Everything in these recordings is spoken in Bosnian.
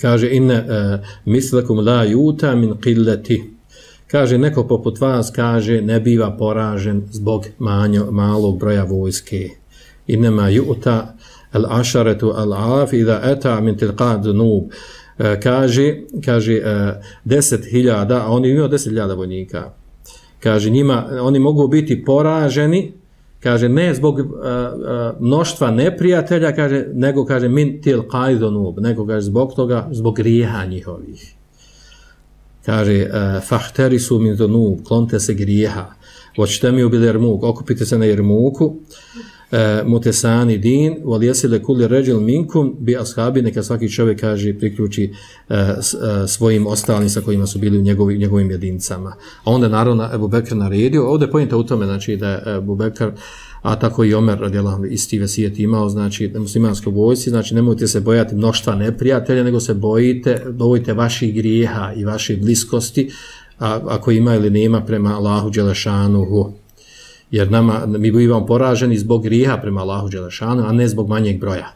kaže inne uh, mislekum la juta min qillati. Kaže neko poput vas kaže ne biva poražen zbog manjo, malog broja vojske. Inema juta al asharatu al af iza eta min tilqad nub e, kaže kaže e, deset hiljada a oni imaju deset hiljada vojnika. Kaže njima oni mogu biti poraženi kaže ne zbog uh, uh, mnoštva neprijatelja kaže nego kaže min til qaidunub nego kaže zbog toga zbog grijeha njihovih. Kaže uh, fahtarisu min dunub klonte se grijeha. Hoćete u ubili jermuk okupite se na jermuku E, mutesani din wal yasila kulli rajul minkum bi ashabi neka svaki čovjek kaže priključi uh, svojim ostalim sa kojima su bili u njegovim njegovim jedincama. a onda naravno Abu Bekr naredio ovde pojenta u tome znači da je Abu Bekr a tako i Omer radijallahu isti vesijet imao znači da muslimanskoj vojsci znači nemojte se bojati mnoštva neprijatelja nego se bojite bojite vaših grijeha i vaše bliskosti a, ako ima ili nema prema Allahu dželešanuhu jer nama, mi bivamo poraženi zbog grijeha prema Allahu Đelešanu, a ne zbog manjeg broja.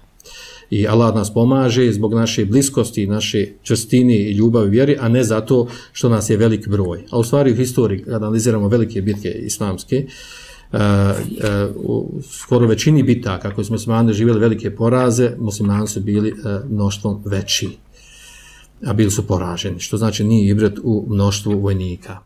I Allah nas pomaže zbog naše bliskosti, naše čestini i ljubavi vjeri, a ne zato što nas je velik broj. A u stvari u historiji, kada analiziramo velike bitke islamske, uh, uh, u skoro većini bitaka, kako smo muslimani živjeli velike poraze, muslimani su bili e, uh, mnoštvom veći, a bili su poraženi, što znači nije ibret u mnoštvu vojnika.